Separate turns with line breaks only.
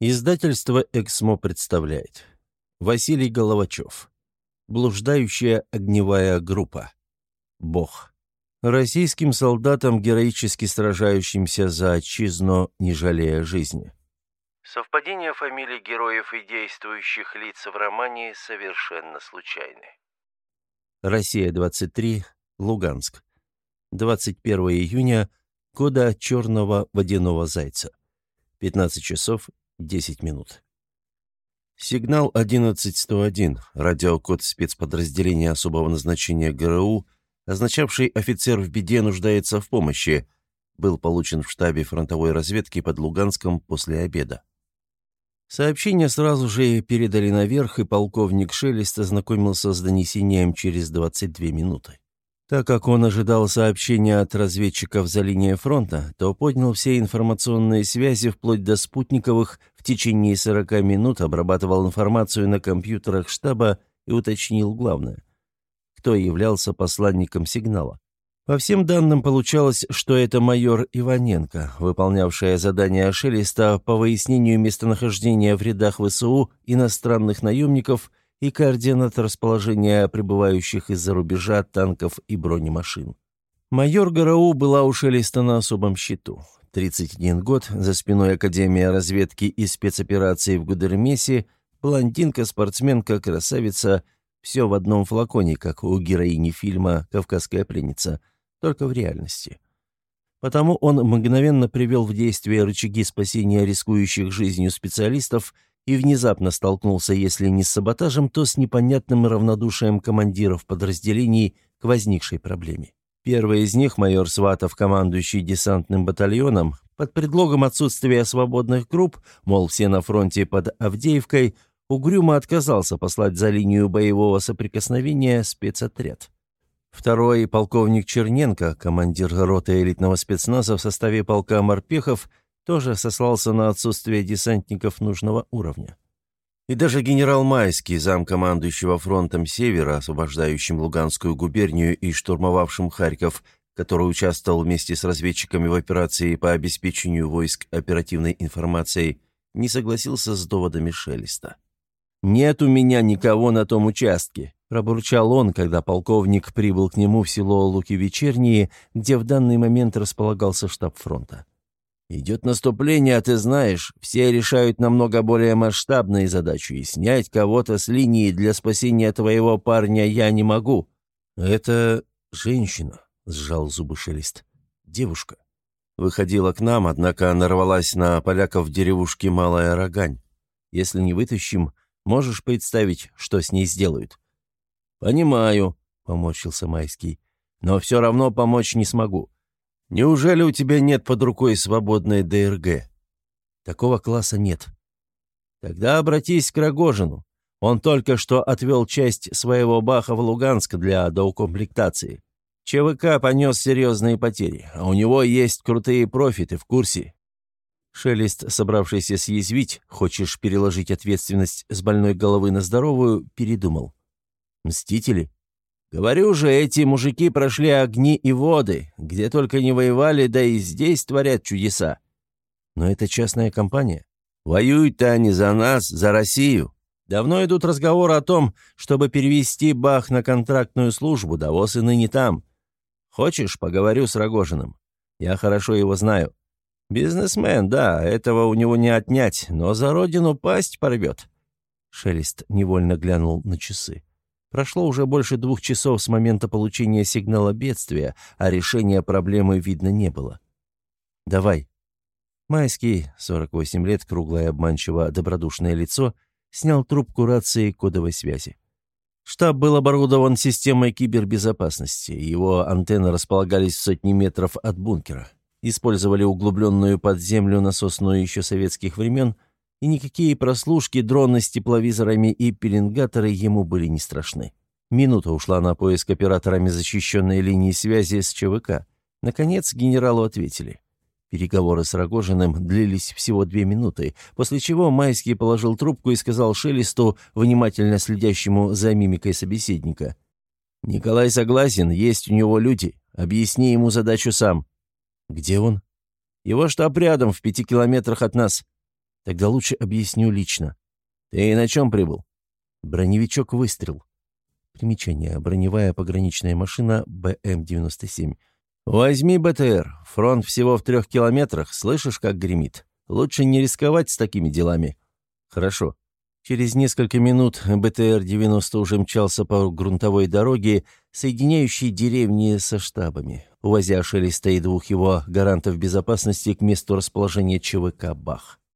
Издательство «Эксмо» представляет. Василий Головачев. Блуждающая огневая группа. Бог. Российским солдатам, героически сражающимся за отчизну, не жалея жизни. Совпадение фамилий героев и действующих лиц в романе совершенно случайны. Россия-23, Луганск. 21 июня, года черного водяного зайца. 15 часов 10 минут. Сигнал 11101, радиокод спецподразделения особого назначения ГРУ, означавший «офицер в беде нуждается в помощи», был получен в штабе фронтовой разведки под Луганском после обеда. Сообщение сразу же передали наверх, и полковник Шелест ознакомился с донесением через 22 минуты. Так как он ожидал сообщения от разведчиков за линией фронта, то поднял все информационные связи вплоть до спутниковых, течение 40 минут обрабатывал информацию на компьютерах штаба и уточнил главное. Кто являлся посланником сигнала? По всем данным получалось, что это майор Иваненко, выполнявшая задание Шелеста по выяснению местонахождения в рядах ВСУ иностранных наемников – и координат расположения прибывающих из-за рубежа танков и бронемашин. Майор ГРУ была у Шелеста на особом счету. 31 год, за спиной Академия разведки и спецопераций в Гудермесе, блондинка, спортсменка, красавица – все в одном флаконе, как у героини фильма «Кавказская пленница», только в реальности. Потому он мгновенно привел в действие рычаги спасения рискующих жизнью специалистов – и внезапно столкнулся, если не с саботажем, то с непонятным равнодушием командиров подразделений к возникшей проблеме. Первый из них, майор Сватов, командующий десантным батальоном, под предлогом отсутствия свободных групп, мол, все на фронте под Авдеевкой, угрюмо отказался послать за линию боевого соприкосновения спецотряд. Второй, полковник Черненко, командир роты элитного спецназа в составе полка «Морпехов», тоже сослался на отсутствие десантников нужного уровня. И даже генерал Майский, замкомандующего фронтом Севера, освобождающим Луганскую губернию и штурмовавшим Харьков, который участвовал вместе с разведчиками в операции по обеспечению войск оперативной информацией, не согласился с доводами Шелеста. «Нет у меня никого на том участке», – пробурчал он, когда полковник прибыл к нему в село Луки-Вечерние, где в данный момент располагался штаб фронта. Идет наступление, а ты знаешь, все решают намного более масштабные задачи, и снять кого-то с линии для спасения твоего парня я не могу». «Это женщина», — сжал зубы шелест. «Девушка». Выходила к нам, однако нарвалась на поляков в деревушке Малая Рогань. Если не вытащим, можешь представить, что с ней сделают?» «Понимаю», — поморщился Майский, — «но все равно помочь не смогу. Неужели у тебя нет под рукой свободной ДРГ? Такого класса нет. Тогда обратись к Рогожину. Он только что отвел часть своего баха в Луганск для доукомплектации. ЧВК понес серьезные потери, а у него есть крутые профиты в курсе. Шелест, собравшийся съязвить, хочешь переложить ответственность с больной головы на здоровую, передумал. Мстители? Говорю же, эти мужики прошли огни и воды, где только не воевали, да и здесь творят чудеса. Но это частная компания. Воюют-то они за нас, за Россию. Давно идут разговоры о том, чтобы перевести Бах на контрактную службу, да воз и ныне там. Хочешь, поговорю с Рогожиным? Я хорошо его знаю. Бизнесмен, да, этого у него не отнять, но за родину пасть порвет. Шелест невольно глянул на часы. Прошло уже больше двух часов с момента получения сигнала бедствия, а решения проблемы видно не было. «Давай». Майский, 48 лет, круглое обманчиво добродушное лицо, снял трубку рации кодовой связи. Штаб был оборудован системой кибербезопасности, его антенны располагались в сотни метров от бункера. Использовали углубленную под землю насосную еще советских времен – и никакие прослушки, дроны с тепловизорами и пеленгаторы ему были не страшны. Минута ушла на поиск операторами защищенной линии связи с ЧВК. Наконец генералу ответили. Переговоры с Рогожиным длились всего две минуты, после чего Майский положил трубку и сказал Шелесту, внимательно следящему за мимикой собеседника. «Николай согласен, есть у него люди. Объясни ему задачу сам». «Где он?» «Его штаб рядом, в пяти километрах от нас». Тогда лучше объясню лично.
Ты на чем прибыл?
Броневичок «Выстрел». Примечание. Броневая пограничная машина БМ-97.
«Возьми БТР. Фронт всего в трех километрах. Слышишь, как гремит? Лучше не рисковать с такими делами».
«Хорошо». Через несколько минут БТР-90 уже мчался по грунтовой дороге, соединяющей деревни со штабами, увозя Шелеста и двух его гарантов безопасности к месту расположения ЧВК «Бах».